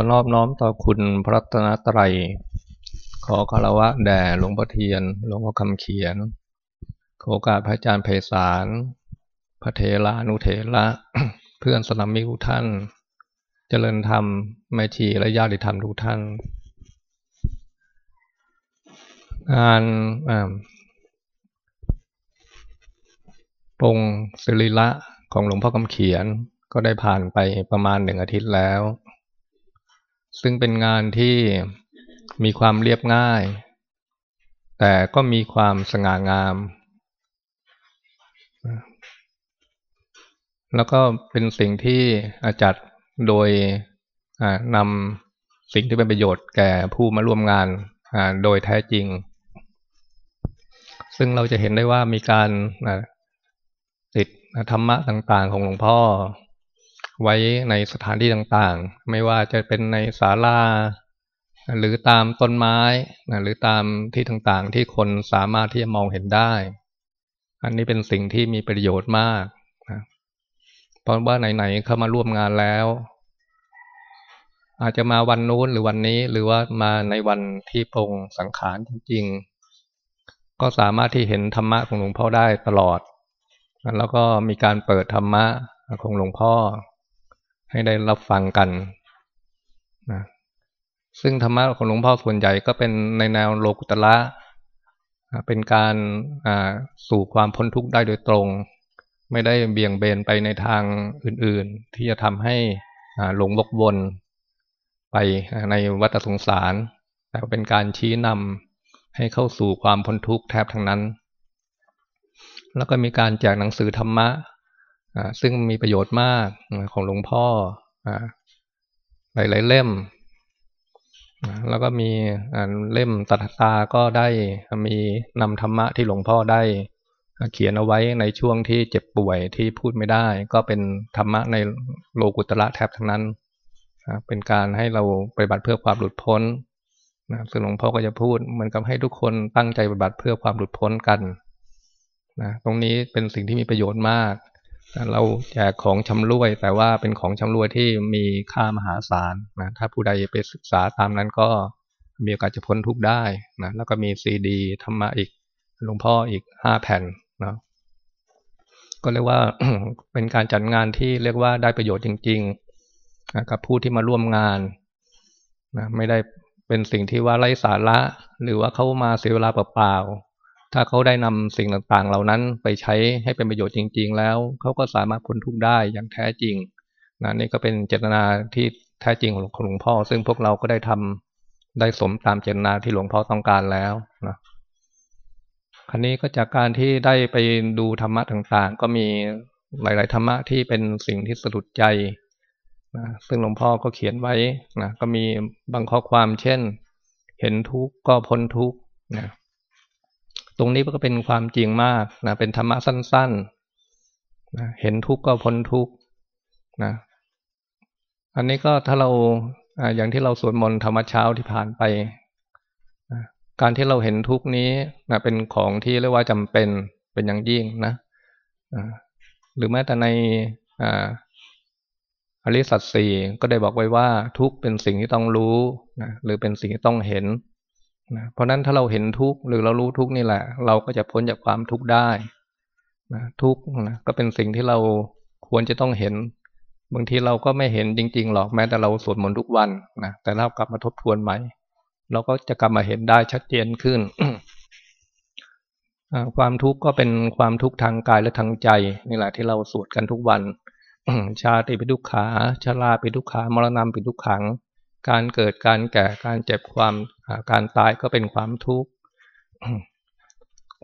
ขอนอบน้อมต่อคุณพระรัตนตรัย ขอคารวะแด่หลวงพ่อเทียน หลวงพ่อคำเขียนขอโอกาสพระอาจารย์ไพศาลพระเทระนุเทระเพื่อนสนามิทุกท่าน เจริญธรรมแม่ชีและญาติธรรมทุกท่าน งานปรงศิริละของหลวงพ่อคำเขียนก็ได้ผ่านไปประมาณหนึ่งอาทิตย์แล้ว ซึ่งเป็นงานที่มีความเรียบง่าย แต่ก็มีความสง่างาม แล้วก็เป็นสิ่งที่อาจัดโดยนำสิ่งที่เป็นประโยชน์แก่ผู้มาร่วมงานโดยแท้จริง ซึ่งเราจะเห็นได้ว่ามีการติดธรรมะต่างๆของหลวงพ่อ ไว้ในสถานที่ต่างๆ ไม่ว่าจะเป็นในศาลาหรือตามต้นไม้หรือตามที่ต่างๆ ที่คนสามารถที่จะมองเห็นได้ อันนี้เป็นสิ่งที่มีประโยชน์มากนะเพราะว่าไหนๆเข้ามาร่วมงานแล้ว อาจจะมาวันนู้นหรือวันนี้หรือว่ามาในวันที่ปรงสังขารจริงๆ ก็สามารถที่เห็นธรรมะของหลวงพ่อได้ตลอด แล้วก็มีการเปิดธรรมะของหลวงพ่อ ให้ได้รับฟังกันนะซึ่งธรรมะของหลวงพ่อส่วนใหญ่ก็เป็นในแนวโลกุตละเป็นการสู่ความพ้นทุกข์ได้โดยตรง ไม่ได้เบี่ยงเบนไปในทางอื่นๆ ที่จะทำให้หลงวกวนไปในวัฏสงสาร แต่เป็นการชี้นำให้เข้าสู่ความพ้นทุกข์แทบทั้งนั้น แล้วก็มีการแจกหนังสือธรรมะ ซึ่งมีประโยชน์มากของหลวงพ่อหลาย ๆ เล่ม แล้วก็มีเล่มตัดตาก็ได้มีนำธรรมะที่หลวงพ่อได้ เขียนเอาไว้ในช่วงที่เจ็บป่วยที่พูดไม่ได้ ก็เป็นธรรมะในโลกุตระแทบทั้งนั้น เป็นการให้เราปฏิบัติเพื่อความหลุดพ้นซึ่งหลวงพ่อก็จะพูดเหมือนกับให้ทุกคนตั้งใจปฏิบัติเพื่อความหลุดพ้นกันนะตรงนี้เป็นสิ่งที่มีประโยชน์มาก เราแจกของชำร่วย แต่ว่าเป็นของชำร่วยที่มีค่ามหาศาลนะถ้าผู้ใดไปศึกษาตามนั้นก็มีโอกาสจะพ้นทุกได้นะแล้วก็มีซีดีธรรมะอีกหลวงพ่ออีกห้าแผ่นนะก็เรียกว่าเป็นการจัดงานที่เรียกว่าได้ประโยชน์จริงๆนะกับผู้ที่มาร่วมงานนะไม่ได้เป็นสิ่งที่ว่าไร้สาระ หรือว่าเขามาเสียเวลาเปล่า ถ้าเขาได้นำสิ่งต่างๆ เหล่านั้นไปใช้ให้เป็นประโยชน์จริง ๆ แล้วเขาก็สามารถพ้นทุกข์ได้อย่างแท้จริงนะนี่ก็เป็นเจตนาที่แท้จริงของหลวงพ่อ ซึ่งพวกเราก็ได้ทำได้สมตามเจตนาที่หลวงพ่อต้องการแล้วนะครั้นี้ก็จากการที่ได้ไปดูธรรมะต่างๆ ก็มีหลาย ๆ ธรรมะที่เป็นสิ่งที่สะดุดใจนะซึ่งหลวงพ่อก็เขียนไว้นะก็มีบางข้อความเช่น เห็นทุกข์ก็พ้นทุกข์นะ ตรงนี้ก็เป็นความจริงมากนะเป็นธรรมะสั้นๆนะเห็นทุกข์ก็พ้นทุกข์นะอันนี้ก็ถ้าเราอย่างที่เราสวดมนต์ธรรมเช้าที่ผ่านไปนะการที่เราเห็นทุกข์นี้นะเป็นของที่เรียกว่าจำเป็นเป็นอย่างยิ่งนะหรือแม้แต่ในอริสัตสีก็ได้บอกไว้ว่าทุกเป็นสิ่งที่ต้องรู้นะหรือเป็นสิ่งที่ต้องเห็น นะเพราะนั้นถ้าเราเห็นทุกข์หรือเรารู้ทุกข์นี่แหละ เราก็จะพ้นจากความทุกข์ได้นะทุกข์นะก็เป็นสิ่งที่เราควรจะต้องเห็น บางทีเราก็ไม่เห็นจริง ๆ หรอกแม้แต่เราสวดมนต์ทุกวันนะแต่เรากลับมาทบทวนใหม่ เราก็จะกลับมาเห็นได้ชัดเจนขึ้นความทุกข์ก็เป็นความทุกข์ทางกายและทางใจนี่แหละที่เราสวดกันทุกวันชาติเป็นทุกขาชาลาเป็นทุกขามรณะเป็นทุกขัง การเกิดการแก่การเจ็บความการตายก็เป็นความทุกข์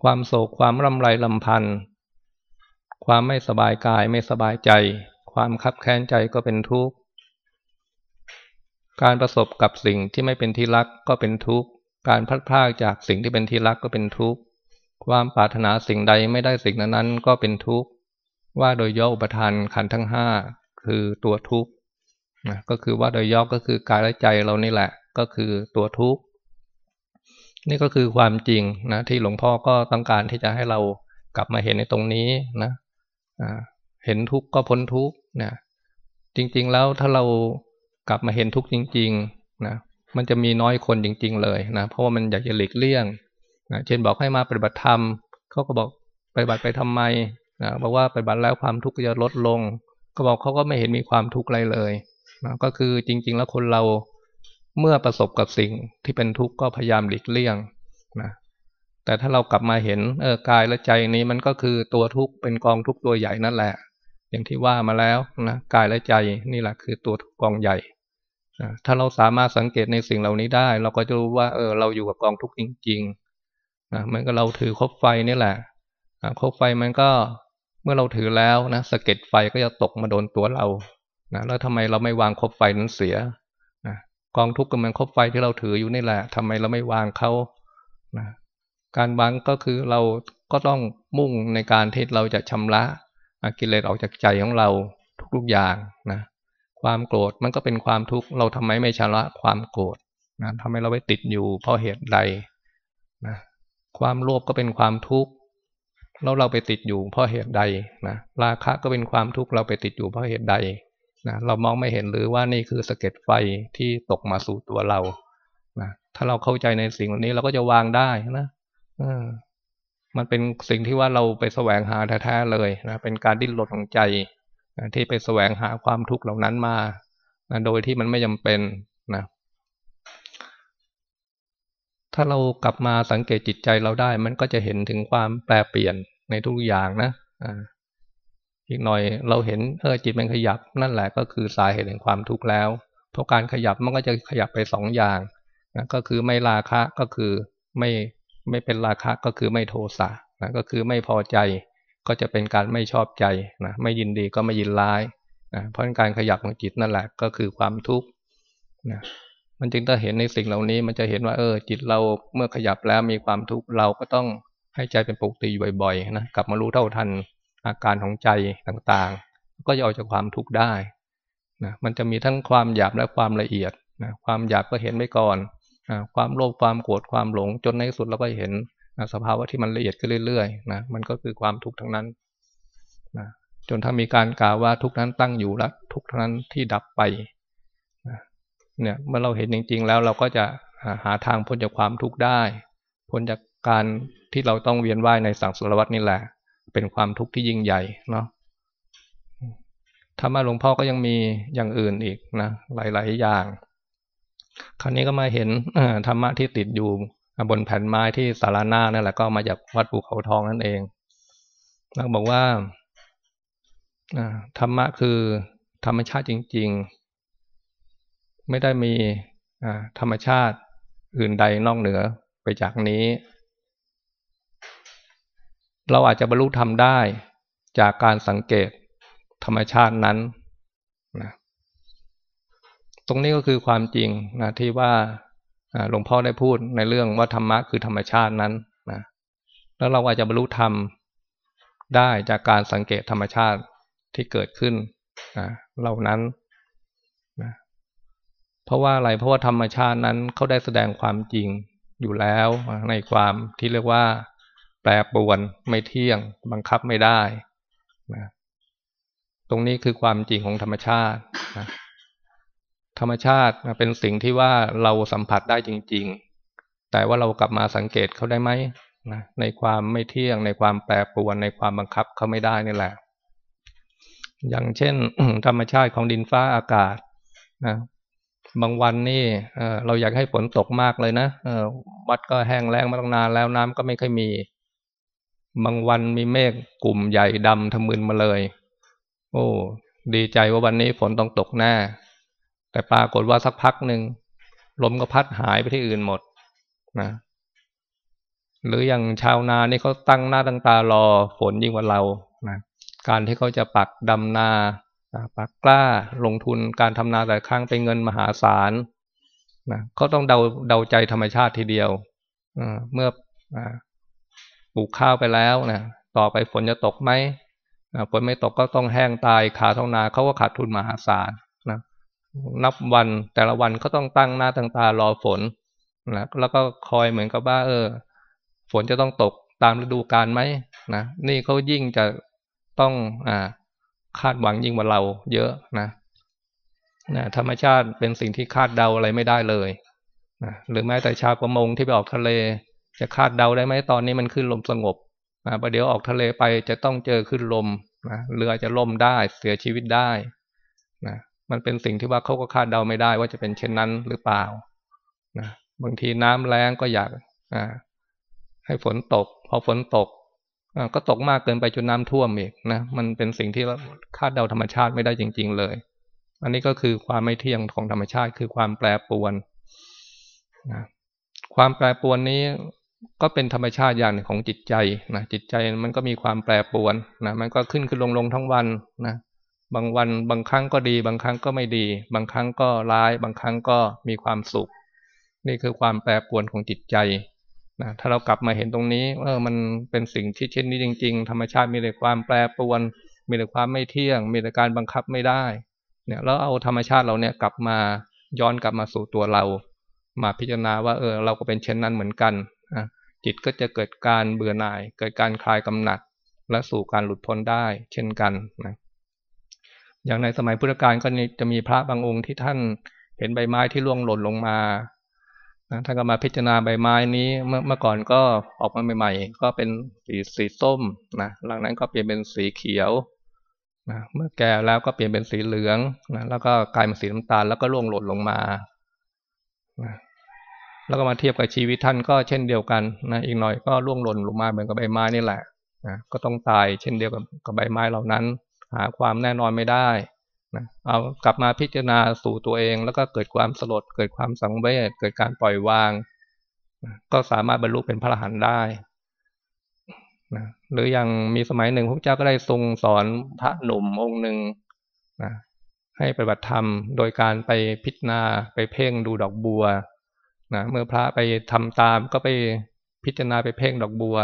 ความโศกความรำไรลำพันธ์ความไม่สบายกายไม่สบายใจ ความคับแค้นใจก็เป็นทุกข์การประสบกับสิ่งที่ไม่เป็นที่รักก็เป็นทุกข์การพัดพากจากสิ่งที่เป็นที่รักก็เป็นทุกข์ความปรารถนาสิ่งใดไม่ได้สิ่งนั้นก็เป็นทุกข์ว่าโดยย่ออุปทานขันทั้งห้าคือตัวทุกข์ นะก็คือว่าโดยย่อก็คือกายและใจเรานี่แหละ ก็คือตัวทุกข์นี่ก็คือความจริงนะที่หลวงพ่อก็ต้องการที่จะให้เรากลับมาเห็นในตรงนี้นะเห็นทุกข์ก็พ้นทุกข์นะจริง ๆ แล้วถ้าเรากลับมาเห็นทุกข์จริงๆนะมันจะมีน้อยคนจริง ๆ เลยนะเพราะว่ามันอยากจะหลีกเลี่ยงนะเช่นบอกให้มาปฏิบัติธรรมเขาก็บอกปฏิบัติไปทำไมนะบอกว่าปฏิบัติแล้วความทุกข์จะลดลง ก็บอกเขาก็ไม่เห็นมีความทุกข์อะไรเลย นะก็คือจริง ๆ แล้วคนเราเมื่อประสบกับสิ่งที่เป็นทุกข์ก็พยายามหลีกเลี่ยงนะแต่ถ้าเรากลับมาเห็นเออกายและใจนี้มันก็คือตัวทุกข์เป็นกองทุกข์ตัวใหญ่นั่นแหละ อย่างที่ว่ามาแล้วนะกายและใจนี่แหละคือตัวกองใหญ่นะถ้าเราสามารถสังเกตในสิ่งเหล่านี้ได้ เราก็จะรู้ว่าเออเราอยู่กับกองทุกข์จริงๆนะเหมันก็เราถือคบไฟนี่แหละคบไฟมันก็เมื่อเราถือแล้วนะสะเก็ดไฟก็จะตกมาโดนตัวเรา นะแล้วทำไมเราไม่วางคบไฟนั้นเสียนะกองทุกข์ก็มันคบไฟที่เราถืออยู่นี่แหละทำไมเราไม่วางเขานะการวางก็คือเราก็ต้องมุ่งในการที่เราจะชำระกิเลสออกจากใจของเราทุกๆอย่างนะความโกรธมันก็เป็นความทุกข์เราทำไมไม่ชำระความโกรธนะทำไมเราไปติดอยู่เพราะเหตุใดนะความโลภก็เป็นความทุกข์แล้วเราไปติดอยู่เพราะเหตุใดนะราคะก็เป็นความทุกข์เราไปติดอยู่เพราะเหตุใด นะเรามองไม่เห็นหรือว่านี่คือสะเก็ดไฟที่ตกมาสู่ตัวเรานะถ้าเราเข้าใจในสิ่งเหล่านี้เราก็จะวางได้นะมันเป็นสิ่งที่ว่าเราไปแสวงหาแท้ๆเลยนะเป็นการดิ้นรนของใจนะที่ไปแสวงหาความทุกข์เหล่านั้นมานะโดยที่มันไม่จำเป็นนะถ้าเรากลับมาสังเกตจิตใจเราได้ มันก็จะเห็นถึงความแปรเปลี่ยนในทุกอย่างนะ อีกหน่อยเราเห็นเออจิตมันขยับ นั่นแหละก็คือสาเหตุแห่งความทุกข์แล้ว เพราะการขยับมันก็จะขยับไปสองอย่างนะก็คือไม่ราคะก็คือไม่ไม่เป็นราคะก็คือไม่โทสะนะก็คือไม่พอใจ ก็จะเป็นการไม่ชอบใจนะไม่ยินดีก็ไม่ยินร้ายนะเพราะการขยับของจิตนั่นแหละก็คือความทุกข์นะมันจึงจะเห็นในสิ่งเหล่านี้ มันจะเห็นว่าเออ จิตเราเมื่อขยับแล้วมีความทุกข์เราก็ต้องให้ใจเป็นปกติบ่อยๆนะกลับมารู้เท่าทัน อาการของใจต่างๆ ก็จะออกจากความทุกข์ได้นะมันจะมีทั้งความหยาบและความละเอียดนะความหยาบก็เห็นไว้ก่อนความโลภความโกรธความหลงจนในที่สุดเราก็เห็นสภาวะที่มันละเอียดขึ้นเรื่อยๆนะมันก็คือความทุกข์ทั้งนั้นนะจนถ้ามีการกล่าวว่าทุกนั้นตั้งอยู่แล้วทุกนั้นที่ดับไปนะเนี่ยเมื่อเราเห็นจริง ๆ แล้วเราก็จะหาทางพ้นจากความทุกข์ได้ พ้นจากการที่เราต้องเวียนว่ายในสังสารวัฏนี่แหละ เป็นความทุกข์ที่ยิ่งใหญ่เนาะธรรมะหลวงพ่อก็ยังมีอย่างอื่นอีกนะหลาย ๆ อย่าง คราวนี้ก็มาเห็นธรรมะที่ติดอยู่บนแผ่นไม้ที่สาราหน้านั่นแหละก็มาจากวัดภูเขาทองนั่นเองแล้วบอกว่าธรรมะคือธรรมชาติจริง ๆ ไม่ได้มีธรรมชาติอื่นใดนอกเหนือไปจากนี้ เราอาจจะบรรลุธรรมได้จากการสังเกตธรรมชาตินั้นนะตรงนี้ก็คือความจริงนะที่ว่าหลวงพ่อได้พูดในเรื่องว่าธรรมะคือธรรมชาตินั้นนะแล้วเราอาจจะบรรลุธรรมได้จากการสังเกตธรรมชาติที่เกิดขึ้นนะเหล่านั้นนะเพราะว่าอะไรเพราะว่าธรรมชาตินั้นเขาได้แสดงความจริงอยู่แล้วในความที่เรียกว่า แปรปรวนไม่เที่ยง บังคับไม่ได้นะตรงนี้คือความจริงของธรรมชาตินะธรรมชาติเป็นสิ่งที่ว่าเราสัมผัสได้จริง ๆ แต่ว่าเรากลับมาสังเกตเขาได้ไหมนะในความไม่เที่ยง ในความแปรปรวน ในความบังคับเขาไม่ได้นี่แหละ อย่างเช่น ธรรมชาติของดินฟ้าอากาศนะบางวันนี่เราอยากให้ฝนตกมากเลยนะวัดก็แห้งแล้งมาตั้งนานแล้วน้ำก็ไม่ค่อยมี บางวันมีเมฆกลุ่มใหญ่ดำทะมึนมาเลย โอ้ ดีใจว่าวันนี้ฝนต้องตกแน่แต่ปรากฏว่าสักพักหนึ่งลมก็พัดหายไปที่อื่นหมดนะหรืออย่างชาวนานี่เขาตั้งหน้าตั้งตารอฝนยิ่งกว่าเรานะการที่เขาจะปักดำนาปักกล้าลงทุนการทำนาแต่ครั้งเป็นเงินมหาศาลนะเขาต้องเดาเดาใจธรรมชาติทีเดียวเมื่อ ปลูกข้าวไปแล้วนะต่อไปฝนจะตกไหมฝนไม่ตกก็ต้องแห้งตายขาท้องนาเขาก็ขาดทุนมหาศาลนะนับวันแต่ละวันก็ต้องตั้งหน้าตั้งตารอฝนนะแล้วก็คอยเหมือนกับว่า เออ ฝนจะต้องตกตามฤดูกาลไหมนะนี่เขายิ่งจะต้องอ่าคาดหวังยิ่งกว่าเรา เยอะนะนะธรรมชาติเป็นสิ่งที่คาดเดาอะไรไม่ได้เลยนะหรือแม้แต่ชาวประมงที่ไปออกทะเล จะคาดเดาได้ไหมตอนนี้มันขึ้นลมสงบนะประเดี๋ยวออกทะเลไปจะต้องเจอขึ้นลมนะเรือจะล่มได้เสียชีวิตได้นะมันเป็นสิ่งที่ว่าเขาก็คาดเดาไม่ได้ว่าจะเป็นเช่นนั้นหรือเปล่านะบางทีน้ำแรงก็อยากให้ฝนตก พอฝนตกก็ตกมากเกินไปจนน้ำท่วมอีกนะมันเป็นสิ่งที่คาดเดาธรรมชาติไม่ได้จริง ๆ เลย อันนี้ก็คือความไม่เที่ยงของธรรมชาติคือความแปรปรวนนะความแปรปรวนนี้ ก็เป็นธรรมชาติอย่างหนึ่งของจิตใจนะจิตใจมันก็มีความแปรปรวนนะมันก็ขึ้นขึ้นลงลงทั้งวันนะบางวันบางครั้งก็ดี บางครั้งก็ไม่ดี บางครั้งก็ร้าย บางครั้งก็มีความสุข นี่คือความแปรปรวนของจิตใจนะถ้าเรากลับมาเห็นตรงนี้เออมันเป็นสิ่งที่เช่นนี้จริง ๆ ธรรมชาติมีแต่ความแปรปรวน มีแต่ความไม่เที่ยง มีแต่การบังคับไม่ได้เนี่ยแล้วเอาธรรมชาติเราเนี่ยกลับมาย้อนกลับมาสู่ตัวเรา มาพิจารณาว่าเออเราก็เป็นเช่นนั้นเหมือนกัน จิตก็จะเกิดการเบื่อหน่าย เกิดการคลายกำหนัด และสู่การหลุดพ้นได้ เช่นกันนะอย่างในสมัยพุทธกาลก็จะมีพระบางองค์ที่ท่านเห็นใบไม้ที่ร่วงหล่นลงมาท่านก็มาพิจารณาใบไม้นี้เมื่อเมื่อก่อนก็ออกมาใหม่ๆ ก็เป็นสีสีส้มนะหลังนั้นก็เปลี่ยนเป็นสีเขียวนะเมื่อแก่แล้วก็เปลี่ยนเป็นสีเหลืองนะแล้วก็กลายเป็นสีน้ำตาลแล้วก็ร่วงหล่นลงมานะ แล้วก็มาเทียบกับชีวิตท่านก็เช่นเดียวกันนะอีกหน่อยก็ร่วงหล่นลงมาเหมือนกับใบไม้นี่แหละนะก็ต้องตายเช่นเดียวกับกับใบไม้เหล่านั้น หาความแน่นอนไม่ได้นะเอากลับมาพิจารณาสู่ตัวเอง แล้วก็เกิดความสลด เกิดความสังเวชเกิดการปล่อยวางนะก็สามารถบรรลุเป็นพระอรหันต์ได้นะหรืออย่างมีสมัยหนึ่งพระเจ้าก็ได้ทรงสอนพระหนุ่มองค์หนึ่งนะให้ปฏิบัติธรรม โดยการไปพิจารณาไปเพ่งดูดอกบัว นะเมื่อพระไปทำตามก็ไปพิจารณาไปเพ่งดอกบัว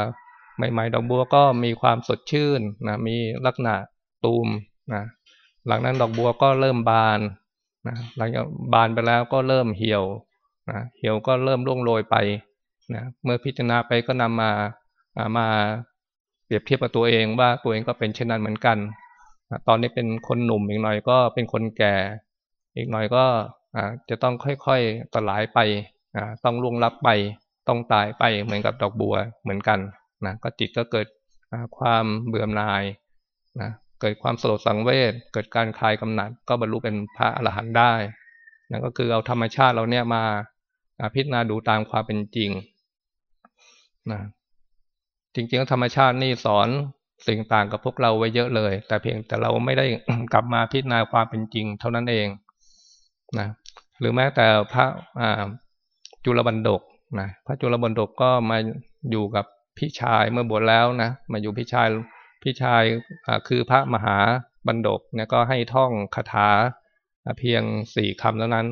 ใหม่ ๆ ดอกบัวก็มีความสดชื่นนะมีลักษณะตูมนะหลังนั้นดอกบัวก็เริ่มบานนะหลังจากบานไปแล้วก็เริ่มเหี่ยวนะเหี่ยวก็เริ่มร่วงโรยไปนะเมื่อพิจารณาไปก็นำมามาเปรียบเทียบกับตัวเองว่าตัวเองก็เป็นเช่นนั้นเหมือนกันนะตอนนี้เป็นคนหนุ่มอีกหน่อยก็เป็นคนแก่ อีกหน่อยก็จะต้องค่อยๆตลายไป ต้องล่วงลับไปต้องตายไปเหมือนกับดอกบัวเหมือนกันนะก็จิตก็เกิดความเบื่อหน่ายนะเกิดความสลดสังเวชเกิดการคลายกำหนัด ก็บรรลุเป็นพระอรหันต์ได้นั่นก็คือเอาธรรมชาติเราเนี่ยมาพิจารณาดูตามความเป็นจริงนะจริงๆธรรมชาตินี่สอนสิ่งต่างกับพวกเราไว้เยอะเลย แต่เพียงแต่เราไม่ได้กลับมาพิจารณาความเป็นจริง เท่านั้นเองนะหรือแม้แต่พระ จุลบันดกนะพระจุลบันดกก็มาอยู่กับพี่ชายเมื่อบวชแล้วนะมาอยู่พี่ชายพี่ชายคือพระมหาบันดกเนี่ยก็ให้ท่องคาถาเพียงสี่คำเท่านั้น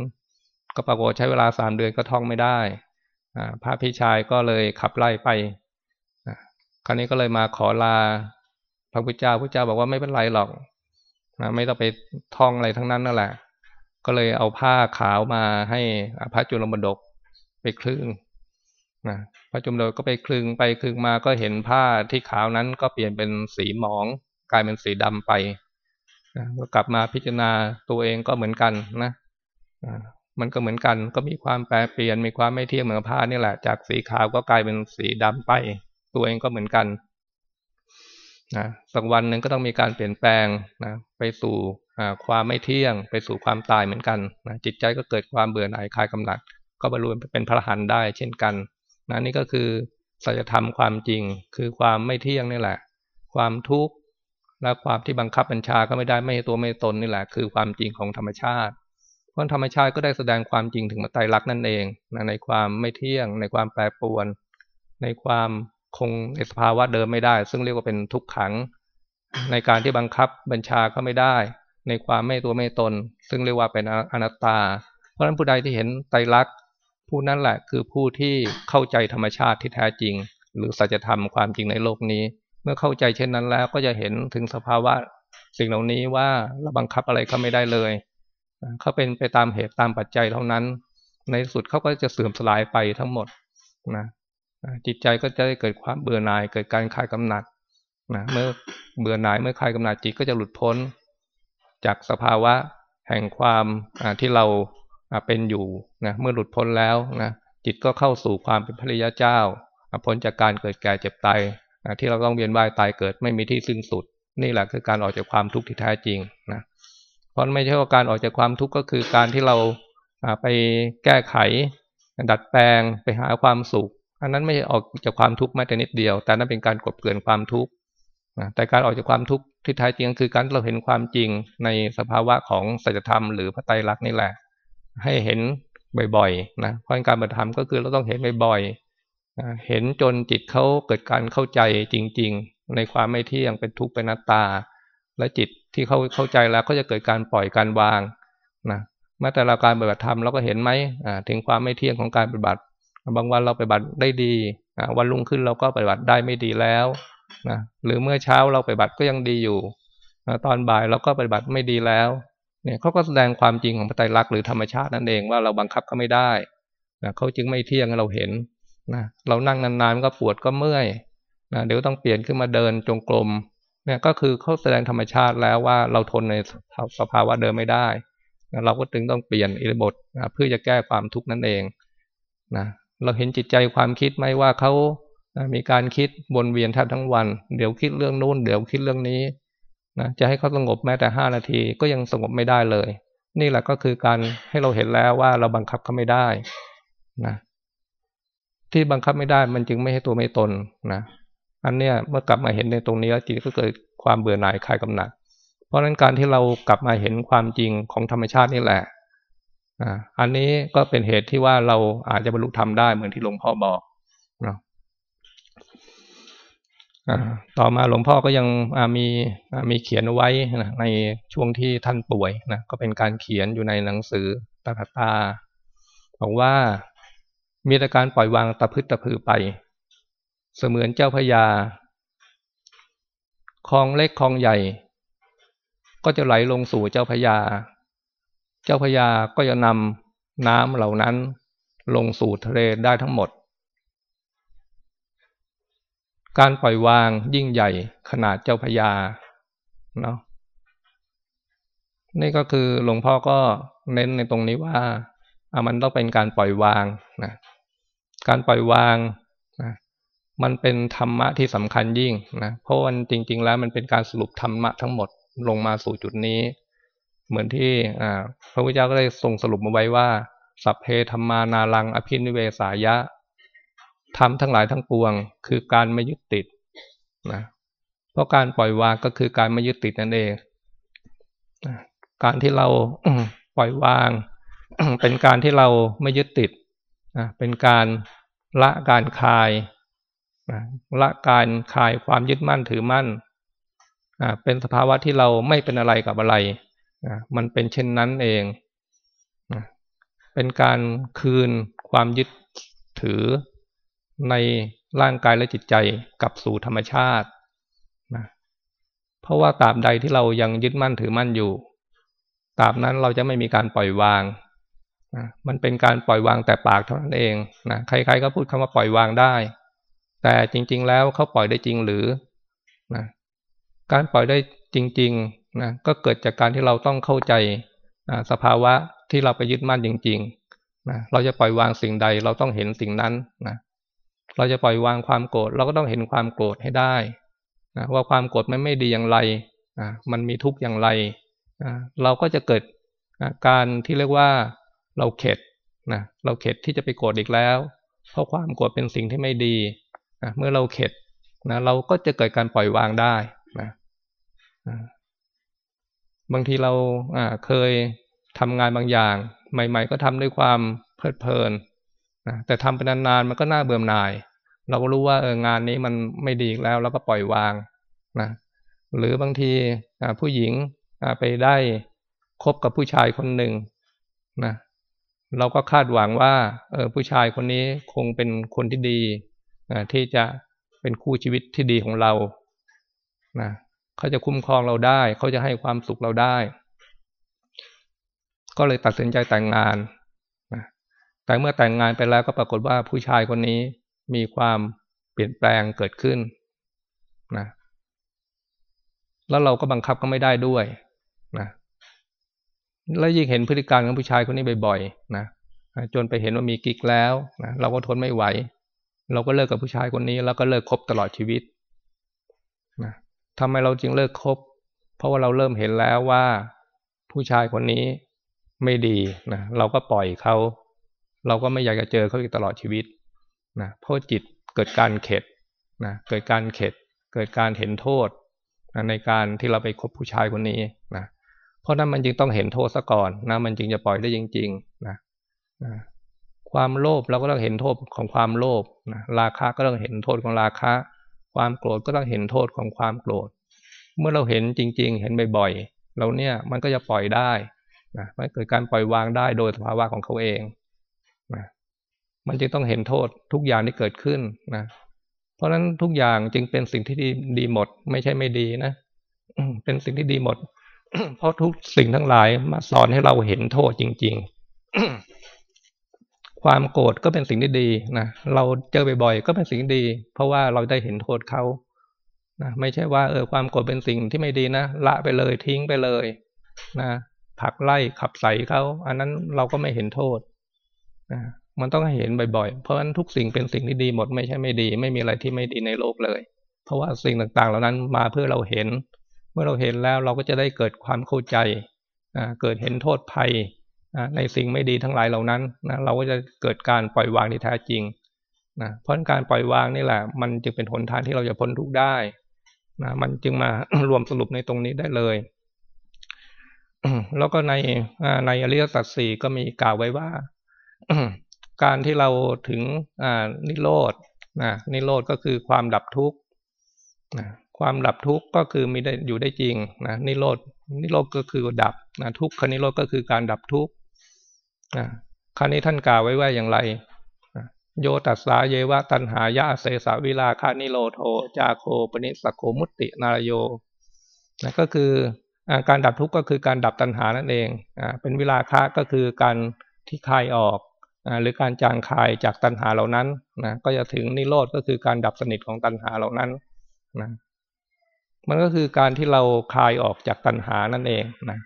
ก็ปรากฏใช้เวลาสามเดือนก็ท่องไม่ได้พระพี่ชายก็เลยขับไล่ไปคราวนี้ก็เลยมาขอลาพระพุทธเจ้าพระเจ้าบอกว่าไม่เป็นไรหรอกไม่ต้องไปท่องอะไรทั้งนั้นนั่นแหละ ก็เลยเอาผ้าขาวมาให้พระจุลบันดก ไปคลึงนะพระจุมโดก็ไปคลึงไปคลึงมาก็เห็นผ้าที่ขาวนั้นก็เปลี่ยนเป็นสีหมอง กลายเป็นสีดำไปนะกลับมาพิจารณาตัวเองก็เหมือนกันนะมันก็เหมือนกันก็มีความแปรเปลี่ยนมีความไม่เที่ยงเหมือนผ้านี่แหละ จากสีขาวก็กลายเป็นสีดำไป ตัวเองก็เหมือนกันนะสักวันหนึ่งก็ต้องมีการเปลี่ยนแปลงนะไปสู่ความไม่เที่ยง ไปสู่ความตายเหมือนกันนะจิตใจก็เกิดความเบื่อหน่ายคลายกำหนัด ก็บรรลุเป็นพระหันได้เช่นกันนะนี่ก็คือสัจธรรมความจริง คือความไม่เที่ยงนี่แหละ ความทุกข์และความที่บังคับบัญชาก็ไม่ได้ไม่ตัวไม่ตนนี่แหละ คือความจริงของธรรมชาติเพราะธรรมชาติก็ได้แสดงความจริงถึงมาไตรลักษณ์นั่นเองนะในความไม่เที่ยง ในความแปรปรวน ในความคงในสภาวะเดิมไม่ได้ ซึ่งเรียกว่าเป็นทุกขัง ในการที่บังคับบัญชาก็ไม่ได้ ในความไม่ตัวไม่ตน ซึ่งเรียกว่าเป็นอนัตตา เพราะฉะนั้นผู้ใดที่เห็นไตรลักษณ์ ผู้นั้นแหละคือผู้ที่เข้าใจธรรมชาติที่แท้จริง หรือสัจธรรมความจริงในโลกนี้ เมื่อเข้าใจเช่นนั้นแล้วก็จะเห็นถึงสภาวะสิ่งเหล่านี้ว่าเราบังคับอะไรเขาไม่ได้เลยเขาเป็นไปตามเหตุตามปัจจัยเท่านั้น ในสุดเขาก็จะเสื่อมสลายไปทั้งหมดนะจิตใจก็จะได้เกิดความเบื่อหน่ายเกิดการคลายกำหนัดนะเมื่อเบื่อหน่ายเมื่อคลายกำหนัดจิตก็จะหลุดพ้น จากสภาวะแห่งความที่เรา เป็นอยู่นะเมื่อหลุดพ้นแล้วนะจิตก็เข้าสู่ความเป็นพระริยเจ้าพ้นจากการเกิดแก่เจ็บตายที่เราต้องเวียนว่ายตายเกิดไม่มีที่สิ้นสุด นี่แหละคือการออกจากความทุกข์ที่แท้จริงนะเพราะไม่ใช่ว่าการออกจากความทุกข์ก็คือการที่เราไปแก้ไข ดัดแปลงไปหาความสุข อันนั้นไม่ใช่ออกจากความทุกข์แม้แต่นิดเดียว แต่นั่นเป็นการกลบเกลื่อนความทุกข์แต่การออกจากความทุกข์ที่แท้จริงคือการเราเห็นความจริงในสภาวะของสัจธรรมหรือพระไตรลักษณ์นี่แหละ ให้เห็นบ่อยๆนะเพราะการปฏิธรรมก็คือเราต้องเห็นบ่อยๆเห็นจนจิตเขาเกิดการเข้าใจจริง ๆ ในความไม่เที่ยงเป็นทุกข์เป็นนัตตา และจิตที่เขาเข้าใจแล้วก็จะเกิดการปล่อยการวางนะแม้แต่เราการปฏิบัติธรรมเราก็เห็นไหมถึงความไม่เที่ยงของการปฏิบัติบางวันเราปฏิบัติได้ดีวันรุ่งขึ้นเราก็ปฏิบัติได้ไม่ดีแล้วนะหรือเมื่อเช้าเราปฏิบัติก็ยังดีอยู่ตอนบ่ายเราก็ปฏิบัติไม่ดีแล้ว เนี่ยเขาก็แสดงความจริงของพระไตรลักษณ์หรือธรรมชาตินั่นเองว่าเราบังคับเขาไม่ได้นะเขาจึงไม่เที่ยงเราเห็นนะเรานั่งนานๆก็ปวดก็เมื่อยนะเดี๋ยวต้องเปลี่ยนขึ้นมาเดินจงกรมเนี่ยก็คือเขาแสดงธรรมชาติแล้วว่าเราทนในสภาวะเดิมไม่ได้นะเราก็ถึงต้องเปลี่ยนอิริบทนะเพื่อจะแก้ความทุกข์นั่นเองนะเราเห็นจิตใจความคิดไหมว่าเขามีการคิดวนเวียนแทบทั้งวัน เดี๋ยวคิดเรื่องนู้นเดี๋ยวคิดเรื่องนี้ นะจะให้เขาสงบแม้แต่ห้านาทีก็ยังสงบไม่ได้เลย นี่แหละก็คือการให้เราเห็นแล้วว่าเราบังคับเขาไม่ได้นะที่บังคับไม่ได้มันจึงไม่ให้ตัวไม่ตนนะอันเนี้ยเมื่อกลับมาเห็นในตรงนี้แล้วจิตก็เกิดความเบื่อหน่ายคลายกำหนัด เพราะฉะนั้นการที่เรากลับมาเห็นความจริงของธรรมชาตินี่แหละอันนี้ก็เป็นเหตุที่ว่าเราอาจจะบรรลุธรรมได้เหมือนที่หลวงพ่อบอกนะ ต่อมาหลวงพ่อก็ยังมีมีเขียนไว้นะในช่วงที่ท่านป่วยนะก็เป็นการเขียนอยู่ในหนังสือตาตาบอกว่ามีแต่การปล่อยวางตะพึดตะพือไป เสมือนเจ้าพญาคลองเล็กคลองใหญ่ ก็จะไหลลงสู่เจ้าพญาเจ้าพญาก็จะนำน้ำเหล่านั้นลงสู่ทะเลได้ทั้งหมด การปล่อยวางยิ่งใหญ่ขนาดเจ้าพญาเนาะนี่ก็คือหลวงพ่อก็เน้นในตรงนี้ว่าอามันต้องเป็นการปล่อยวางนะการปล่อยวางนะมันเป็นธรรมะที่สำคัญยิ่งนะเพราะวันจริง ๆ แล้วมันเป็นการสรุปธรรมะทั้งหมดลงมาสู่จุดนี้ เหมือนที่พระพุทธเจ้าก็ได้ทรงสรุปมาไว้ว่า สัพเพธรรมานารัง อภินิเวสายะ ทำทั้งหลายทั้งปวง คือการไม่ยึดติดนะเพราะการปล่อยวางก็คือการไม่ยึดติดนั่นเองการที่เราปล่อยวาง เป็นการที่เราไม่ยึดติดเป็นการละการคลายละการคลายความยึดมั่นถือมั่นเป็นสภาวะที่เราไม่เป็นอะไรกับอะไรมันเป็นเช่นนั้นเองเป็นการคืนความยึดถือ ในร่างกายและจิตใจกลับสู่ธรรมชาตินะเพราะว่าตราบใดที่เรายังยึดมั่นถือมั่นอยู่ตราบนั้นเราจะไม่มีการปล่อยวางนะมันเป็นการปล่อยวางแต่ปากเท่านั้นเองนะใครๆก็พูดคำว่าปล่อยวางได้ แต่จริง ๆ แล้วเขาปล่อยได้จริงหรือนะการปล่อยได้จริงๆนะก็เกิดจากการที่เราต้องเข้าใจสภาวะที่เราไปยึดมั่นจริงๆนะเราจะปล่อยวางสิ่งใดเราต้องเห็นสิ่งนั้นนะ เราจะปล่อยวางความโกรธเราก็ต้องเห็นความโกรธให้ได้นะว่าความโกรธมันไม่ดีอย่างไรนะมันมีทุกข์อย่างไรนะเราก็จะเกิดนะการที่เรียกว่าเราเข็ดนะเราเข็ดที่จะไปโกรธอีกแล้ว เพราะความโกรธเป็นสิ่งที่ไม่ดีนะเมื่อเราเข็ดนะเราก็จะเกิดการปล่อยวางได้นะบางทีเราเคยทำงานบางอย่าง ใหม่ ๆ ก็ทำด้วยความเพลิดเพลินนะแต่ทำไปนานๆมันก็น่าเบื่อหน่าย เราก็รู้ว่าเอองานนี้มันไม่ดีแล้วเราก็ปล่อยวางนะหรือบางทีผู้หญิงไปได้คบกับผู้ชายคนหนึ่งนะเราก็คาดหวังว่าเออผู้ชายคนนี้คงเป็นคนที่ดีที่จะเป็นคู่ชีวิตที่ดีของเรานะเขาจะคุ้มครองเราได้ เขาจะให้ความสุขเราได้ ก็เลยตัดสินใจแต่งงานแต่เมื่อแต่งงานไปแล้วก็ปรากฏว่าผู้ชายคนนี้ มีความเปลี่ยนแปลงเกิดขึ้นนะแล้วเราก็บังคับก็ไม่ได้ด้วยนะแล้วยิ่งเห็นพฤติการของผู้ชายคนนี้บ่อยๆนะจนไปเห็นว่ามีกิ๊กแล้วนะเราก็ทนไม่ไหว เราก็เลิกกับผู้ชายคนนี้ แล้วก็เลิกคบตลอดชีวิตนะทำไมเราจึงเลิกคบ เพราะว่าเราเริ่มเห็นแล้วว่าผู้ชายคนนี้ไม่ดีนะเราก็ปล่อยเขา เราก็ไม่อยากจะเจอเขาอีกตลอดชีวิต นะเพราะจิตเกิดการเข็ดนะเกิดการเข็ด เกิดการเห็นโทษนะในการที่เราไปคบผู้ชายคนนี้นะเพราะนั้นมันจึงต้องเห็นโทษซะก่อนนะมันจึงจะปล่อยได้จริงๆนะนะความโลภเราก็ต้องเห็นโทษของความโลภนะราคะก็ต้องเห็นโทษของราคะ ความโกรธก็ต้องเห็นโทษของความโกรธ เมื่อเราเห็นจริง ๆ เห็นบ่อยๆเราเนี่ยมันก็จะปล่อยได้นะมันเกิดการปล่อยวางได้โดยสภาวะของเขาเองนะ มันจึงต้องเห็นโทษทุกอย่างที่เกิดขึ้นนะ เพราะฉะนั้นทุกอย่างจึงเป็นสิ่งที่ดีดีหมด ไม่ใช่ไม่ดีนะเป็นสิ่งที่ดีหมด เพราะทุกสิ่งทั้งหลายมาสอนให้เราเห็นโทษจริง ๆ ความโกรธก็เป็นสิ่งที่ดีนะเราเจอบ่อยๆก็เป็นสิ่งดี เพราะว่าเราได้เห็นโทษเขานะไม่ใช่ว่าเออความโกรธเป็นสิ่งที่ไม่ดีนะละไปเลยทิ้งไปเลยนะผักไล่ขับใส่เขาอันนั้นเราก็ไม่เห็นโทษนะ มันต้องเห็นบ่อยๆ เพราะฉะนั้นทุกสิ่งเป็นสิ่งที่ดีหมดไม่ใช่ไม่ดี ไม่มีอะไรที่ไม่ดีในโลกเลย เพราะว่าสิ่งต่างๆ เหล่านั้นมาเพื่อเราเห็น เมื่อเราเห็นแล้วเราก็จะได้เกิดความเข้าใจเกิดเห็นโทษภัยในสิ่งไม่ดีทั้งหลายเหล่านั้นนะเราก็จะเกิดการปล่อยวางที่แท้จริงนะเพราะการปล่อยวางนี่แหละ มันจึงเป็นหนทางที่เราจะพ้นทุกข์ได้นะมันจึงมารวมสรุปในตรงนี้ได้เลยแล้วก็ในในอริยสัจสี่ก็มีกล่าวไว้ว่า การที่เราถึงนิโรธนะนิโรธก็คือความดับทุกข์นะความดับทุกข์ก็คือมีได้อยู่ได้จริงนะนิโรธนิโรธก็คือดับนะทุกขนิโรธก็คือการดับทุกข์นะครั้นี้ท่านกล่าวไว้ว่าอย่างไรโยตัสสาเยวะตันหายะเสสาวิลาคานิโรโทจาโคปนิสโคมุตตินารโยนะก็คือการดับทุกข์ก็คือการดับตัณหานั่นเองเป็นวิลาคะก็คือการที่คลายออก หรือการจางคายจากตัณหาเหล่านั้นนะก็จะถึงนิโรธก็คือการดับสนิทของตัณหาเหล่านั้นนะมันก็คือการที่เราคลายออกจากตัณหานั่นเองนะ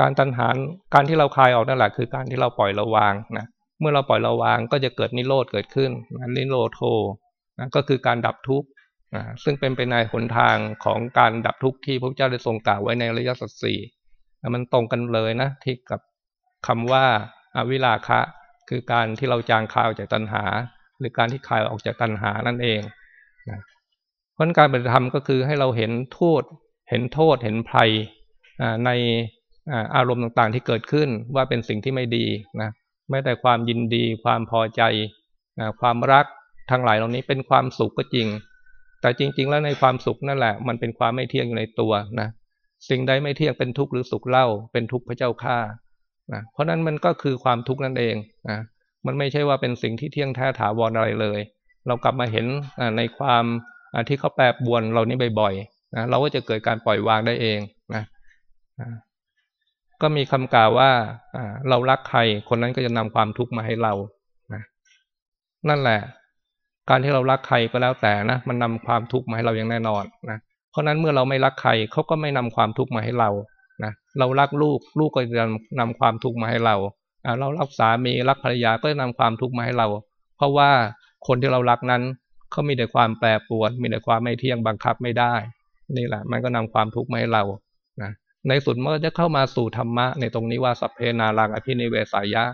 การตัณหาการที่เราคลายออกนั่นแหละคือการที่เราปล่อยเราวางนะเมื่อเราปล่อยเราวางก็จะเกิดนิโรธเกิดขึ้นนะนิโรโทนะก็คือการดับทุกข์นะซึ่งเป็นไปในหนทางของการดับทุกข์ที่พระเจ้าได้ทรงกล่าวไว้ในระยะสัจสี่มันตรงกันเลยนะที่กับคำว่าอวิลาคะ คือการที่เราจางคายออกจากตัณหา หรือการที่คายออกจากตัณหานั่นเองนะเพราะการปฏิธรรมก็คือให้เราเห็นโทษ เห็นโทษเห็นภัยในอารมณ์ต่างๆที่เกิดขึ้นว่าเป็นสิ่งที่ไม่ดีนะแม้แต่ความยินดี ความพอใจความรักทั้งหลายเหล่านี้เป็นความสุขก็จริง แต่จริง ๆ แล้วในความสุขนั่นแหละ มันเป็นความไม่เที่ยงอยู่ในตัวนะสิ่งใดไม่เที่ยงเป็นทุกข์หรือสุขเล่าเป็นทุกข์พระเจ้าข้า นะเพราะนั้นมันก็คือความทุกข์นั่นเองนะมันไม่ใช่ว่าเป็นสิ่งที่เที่ยงแท้ถาวรอะไรเลย เรากลับมาเห็นในความที่เขาแปรบวนเรานี้บ่อยๆนะเราก็จะเกิดการปล่อยวางได้เองนะก็มีคำกล่าวว่าเรารักใครคนนั้นก็จะนำความทุกข์มาให้เรานะนั่นแหละ การที่เรารักใครก็แล้วแต่นะมันนำความทุกข์มาให้เราอย่างแน่นอนนะเพราะนั้นเมื่อเราไม่รักใครเขาก็ไม่นำความทุกข์มาให้เรา นะเรารักลูกลูกก็จะนำความทุกข์มาให้เราเรารักสามีรักภรรยาก็จะนำความทุกข์มาให้เรา เพราะว่าคนที่เรารักนั้นเขามีแต่ความแปรปรวน มีแต่ความไม่เที่ยงบังคับไม่ได้ นี่แหละ มันก็นำความทุกข์มาให้เรานะในสุดเมื่อจะเข้ามาสู่ธรรมะ ในตรงนี้ว่าสัพเพนารังอภินิเวสายะ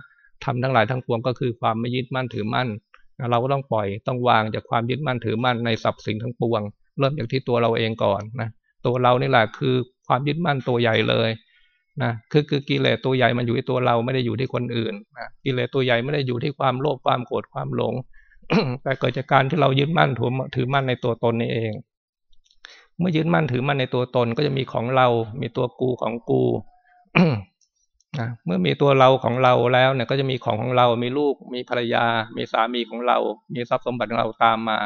ทำทั้งหลายทั้งปวงก็คือความไม่ยึดมั่นถือมั่น เราก็ต้องปล่อยต้องวางจากความยึดมั่นถือมั่นในสัพสิ่งทั้งปวง เริ่มจากที่ตัวเราเองก่อนนะตัวเรานี่แหละคือ ความยึดมั่นตัวใหญ่เลยนะคือคือกิเลสตัวใหญ่มันอยู่ที่ตัวเราไม่ได้อยู่ที่คนอื่นนะกิเลสตัวใหญ่ไม่ได้อยู่ที่ความโลภความโกรธความหลง แต่เกิดจากการที่เรายึดมั่นถือถือมั่นในตัวตนนี่เอง เมื่อยึดมั่นถือมั่นในตัวตนก็จะมีของเรา มีตัวกูของกูนะเมื่อมีตัวเราของเราแล้วเนี่ยก็จะมีของของเรา มีลูก มีภรรยา มีสามีของเรา มีทรัพย์สมบัติของเราตามมา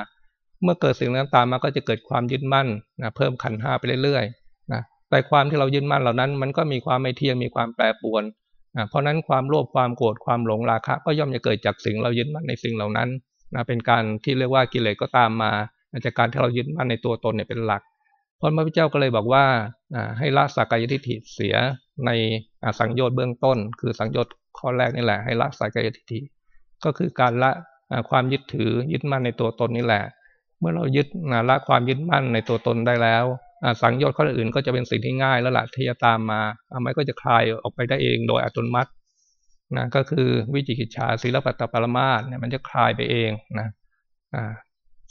เมื่อเกิดสิ่งนั้นตามมาก็จะเกิดความยึดมั่นนะเพิ่มขันห้าไปเรื่อยๆ แต่ความที่เรายึดมั่นเหล่านั้น มันก็มีความไม่เที่ยงมีความแปรปรวนเพราะนั้นความโลภความโกรธความหลงราคะก็ย่อมจะเกิดจากสิ่งเรายึดมั่นในสิ่งเหล่านั้นนะเป็นการที่เรียกว่ากิเลสก็ตามมาจากการที่เรายึดมั่นในตัวตนเนี่ยเป็นหลักเพราะพระพุทธเจ้าก็เลยบอกว่าให้ละสักกายทิฏฐิเสียในสังโยชน์เบื้องต้น คือสังโยชน์ข้อแรกนี่แหละให้ละสายกายทิฏฐิก็คือการละความยึดถือยึดมั่นในตัวตนนี่แหละ เมื่อเรายึดละความยึดมั่นในตัวตนได้แล้ว สังโยชน์ข้ออื่นก็จะเป็นสิ่งที่ง่ายแล้วล่ะที่จะตามมามันก็จะคลายออกไปได้เองโดยอัตโนมัตินะก็คือวิจิกิจฉาศีลปัตตปรมาสเนี่ยมันจะคลายไปเองนะ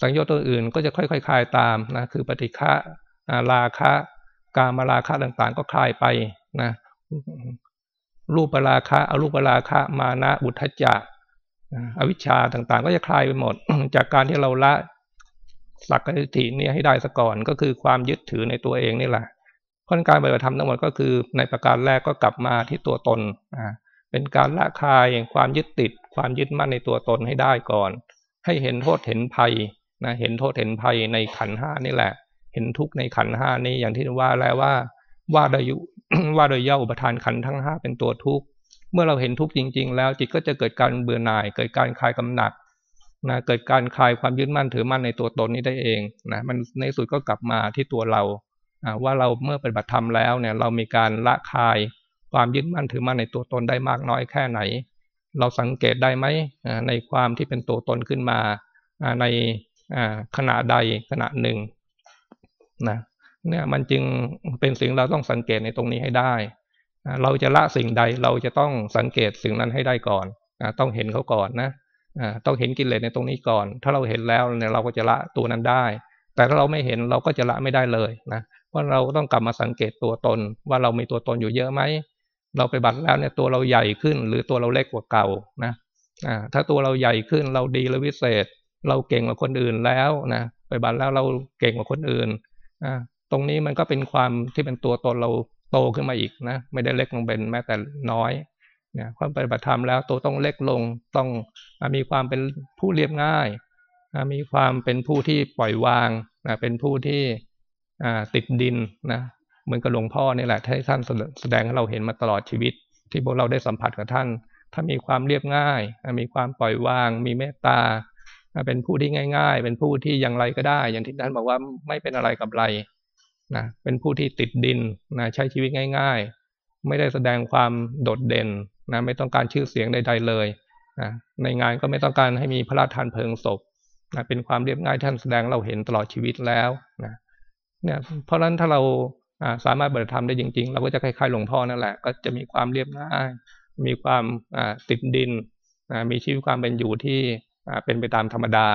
สังโยชน์ตัวอื่นก็จะค่อยๆคลายตามนะคือปฏิฆะราคะกามราคะต่างๆ ก็คลายไปนะรูปราคะอรูปราคะมานะอุทธจักอวิชชาต่างๆ ก็จะคลายไปหมด จากการที่เราละ สักกติถินี่ให้ได้ซะก่อนก็คือความยึดถือในตัวเองนี่แหละพราะการปฏิบัติธรรมทั้งหมดก็คือ ในประการแรกก็กลับมาที่ตัวตนเป็นการละคายความยึดติด ความยึดมั่นในตัวตนให้ได้ก่อน ให้เห็นโทษเห็นภัยนะเห็นโทษเห็นภัยในขันห้านี่แหละ เห็นทุกข์ในขันห้านี้อย่างที่ว่าแล้วว่าว่าโดยว่าโดยย่าอุปทานขันทั้งห้าเป็นตัวทุกข์เมื่อเราเห็นทุกข์จริง ๆ แล้วจิตก็จะเกิดการเบื่อหน่าย เกิดการคลายกำหนัด นะเกิดการคลายความยึดมั่นถือมั่นในตัวตนนี้ได้เองนะมันในสุดก็กลับมาที่ตัวเราว่าเราเมื่อปฏิบัติธรรมแล้วเนี่ยเรามีการละคายความยึดมั่นถือมั่นในตัวตนได้มากน้อยแค่ไหน เราสังเกตได้ไหมในความที่เป็นตัวตนขึ้นมาในขณะใดขณะหนึ่งนะเนี่ยมันจึงเป็นสิ่งเราต้องสังเกตในตรงนี้ให้ได้ เราจะละสิ่งใดเราจะต้องสังเกตสิ่งนั้นให้ได้ก่อนต้องเห็นเขาก่อนนะ ต้องเห็นกิเลสในตรงนี้ก่อน ถ้าเราเห็นแล้วเนี่ยเราก็จะละตัวนั้นได้ แต่ถ้าเราไม่เห็นเราก็จะละไม่ได้เลยนะเพราเราต้องกลับมาสังเกตตัวตน ว่าเรามีตัวตนอยู่เยอะไหมเราไปบัตรแล้วเนี่ยตัวเราใหญ่ขึ้น หรือตัวเราเล็กกว่าเก่านะถ้าตัวเราใหญ่ขึ้นเราดีและวิเศษ เราเก่งกว่าคนอื่นแล้วนะไปบัตรแล้วเราเก่งกว่าคนอื่นตรงนี้มันก็เป็นความที่เป็นตัวตนเราโตขึ้นมาอีกนะไม่ได้เล็กลงเป็นแม้แต่น้อย นี่ยความปฏิบัติธรรมแล้วตัวต้องเล็กลงต้องมีความเป็นผู้เรียบง่าย มีความเป็นผู้ที่ปล่อยวางเป็นผู้ที่ติดดินนะเหมือนกับหลวงพ่อนี่แหละที่ท่านแสดงให้เราเห็นมาตลอดชีวิต ที่พวกเราได้สัมผัสกับท่าน ถ้ามีความเรียบง่าย มีความปล่อยวาง มีเมตตา เป็นผู้ที่ง่าย ๆ เป็นผู้ที่อย่างไรก็ได้ อย่างที่ท่านบอกว่าไม่เป็นอะไรกับไรนะเป็นผู้ที่ติดดินนะใช้ชีวิตง่าย ๆ ไม่ได้แสดงความโดดเด่น นะไม่ต้องการชื่อเสียงใด ๆ เลยนะในงานก็ไม่ต้องการให้มีพระราชทานเพลิงศพนะเป็นความเรียบง่ายท่านแสดงเราเห็นตลอดชีวิตแล้วนะเนี่ยเพราะฉะนั้นถ้าเราสามารถบริธรรมได้จริง ๆ เราก็จะคล้ายๆหลวงพ่อนั่นแหละก็จะมีความเรียบง่าย มีความติดดินมีชีวิตความเป็นอยู่ที่เป็นไปตามธรรมดา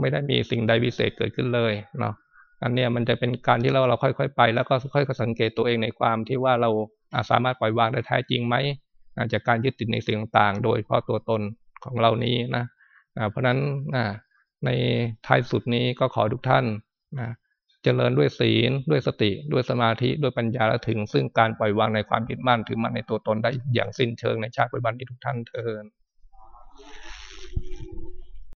ไม่ได้มีสิ่งใดวิเศษเกิดขึ้นเลยเนาะอันนี้มันจะเป็นการที่เราเราค่อยๆไป แล้วก็ค่อยๆสังเกตตัวเองในความที่ว่าเราสามารถปล่อยวางได้แท้จริงไหม จากการยึดติดในสิ่งต่างๆ โดยเพราะตัวตนของเรานี้นะเพราะฉะนั้นในท้ายสุดนี้ก็ขอทุกท่านเจริญด้วยศีลด้วยสติด้วยสมาธิด้วยปัญญาและถึง ซึ่งการปล่อยวางในความยึดมั่นถือมั่นในตัวตนได้อย่างสิ้นเชิงในชาติปัจจุบันนี้ทุกท่านเทิน